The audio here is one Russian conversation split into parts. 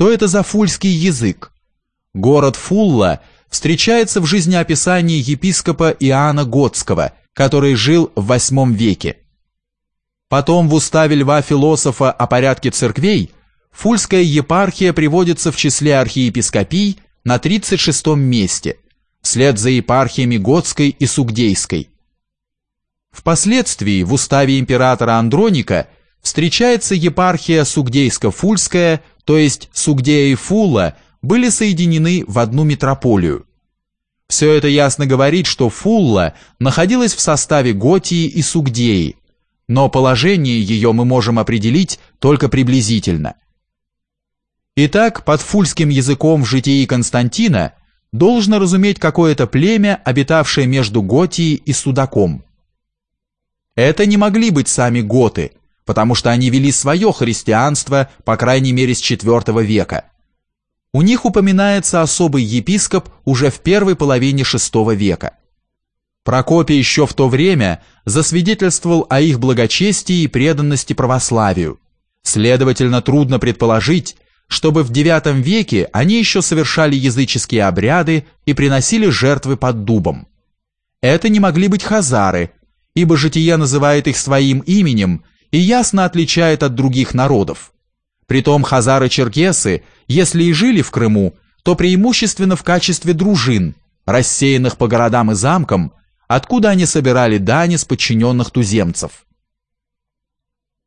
что это за фульский язык. Город Фулла встречается в жизнеописании епископа Иоанна Готского, который жил в VIII веке. Потом в уставе льва философа о порядке церквей Фульская епархия приводится в числе архиепископий на 36-м месте, вслед за епархиями Готской и Сугдейской. Впоследствии в уставе императора Андроника встречается епархия Сугдейско-Фульская, то есть Сугдея и Фула были соединены в одну митрополию. Все это ясно говорит, что Фулла находилась в составе Готии и Сугдеи, но положение ее мы можем определить только приблизительно. Итак, под фульским языком в житии Константина должно разуметь какое-то племя, обитавшее между Готией и Судаком. Это не могли быть сами готы, потому что они вели свое христианство, по крайней мере, с IV века. У них упоминается особый епископ уже в первой половине VI века. Прокопий еще в то время засвидетельствовал о их благочестии и преданности православию. Следовательно, трудно предположить, чтобы в IX веке они еще совершали языческие обряды и приносили жертвы под дубом. Это не могли быть хазары, ибо житие называет их своим именем и ясно отличает от других народов. Притом хазары-черкесы, если и жили в Крыму, то преимущественно в качестве дружин, рассеянных по городам и замкам, откуда они собирали дани с подчиненных туземцев.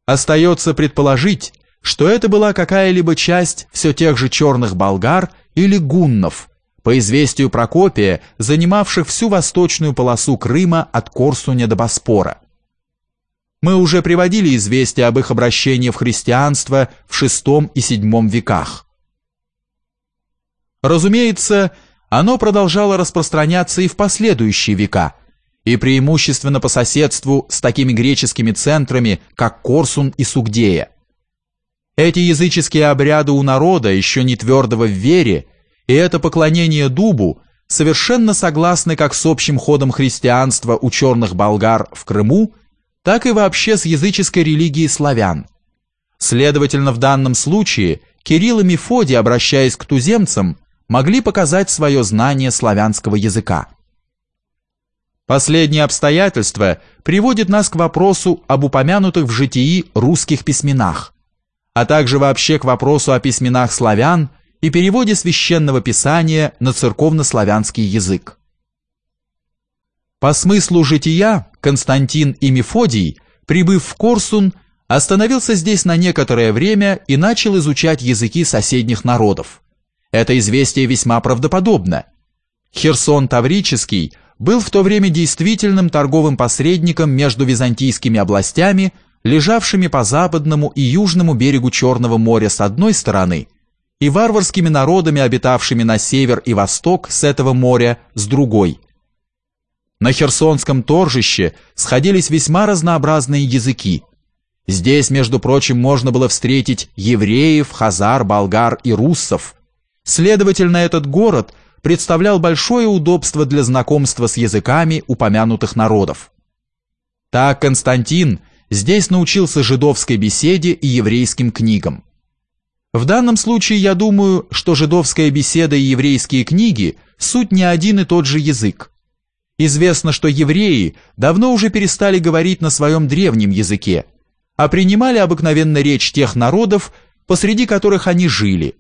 Остается предположить, что это была какая-либо часть все тех же черных болгар или гуннов, по известию Прокопия, занимавших всю восточную полосу Крыма от Корсуня до Боспора. Мы уже приводили известия об их обращении в христианство в VI и VII веках. Разумеется, оно продолжало распространяться и в последующие века, и преимущественно по соседству с такими греческими центрами, как Корсун и Сугдея. Эти языческие обряды у народа, еще не твердого в вере, и это поклонение дубу, совершенно согласны как с общим ходом христианства у черных болгар в Крыму, так и вообще с языческой религией славян. Следовательно, в данном случае Кирилл и Мефодий, обращаясь к туземцам, могли показать свое знание славянского языка. Последнее обстоятельство приводит нас к вопросу об упомянутых в житии русских письменах, а также вообще к вопросу о письменах славян и переводе священного писания на церковнославянский язык. По смыслу жития Константин и Мефодий, прибыв в Корсун, остановился здесь на некоторое время и начал изучать языки соседних народов. Это известие весьма правдоподобно. Херсон Таврический был в то время действительным торговым посредником между византийскими областями лежавшими по западному и южному берегу Черного моря с одной стороны и варварскими народами, обитавшими на север и восток с этого моря с другой. На Херсонском торжище сходились весьма разнообразные языки. Здесь, между прочим, можно было встретить евреев, хазар, болгар и руссов. Следовательно, этот город представлял большое удобство для знакомства с языками упомянутых народов. Так Константин – здесь научился жидовской беседе и еврейским книгам. В данном случае я думаю, что жидовская беседа и еврейские книги – суть не один и тот же язык. Известно, что евреи давно уже перестали говорить на своем древнем языке, а принимали обыкновенно речь тех народов, посреди которых они жили.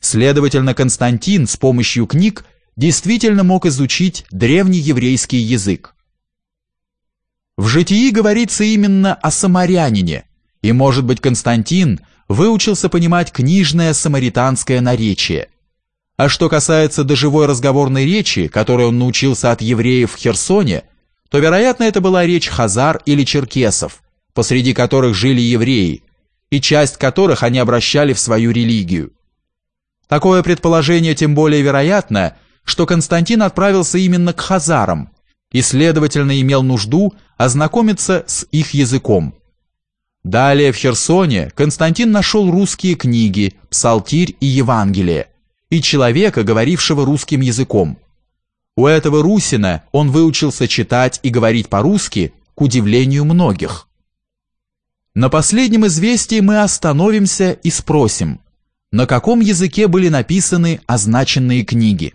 Следовательно, Константин с помощью книг действительно мог изучить древний еврейский язык. В житии говорится именно о самарянине, и, может быть, Константин выучился понимать книжное самаританское наречие. А что касается доживой разговорной речи, которой он научился от евреев в Херсоне, то, вероятно, это была речь хазар или черкесов, посреди которых жили евреи, и часть которых они обращали в свою религию. Такое предположение тем более вероятно, что Константин отправился именно к хазарам, и, следовательно, имел нужду ознакомиться с их языком. Далее в Херсоне Константин нашел русские книги, псалтирь и Евангелие, и человека, говорившего русским языком. У этого русина он выучился читать и говорить по-русски, к удивлению многих. На последнем известии мы остановимся и спросим, на каком языке были написаны означенные книги.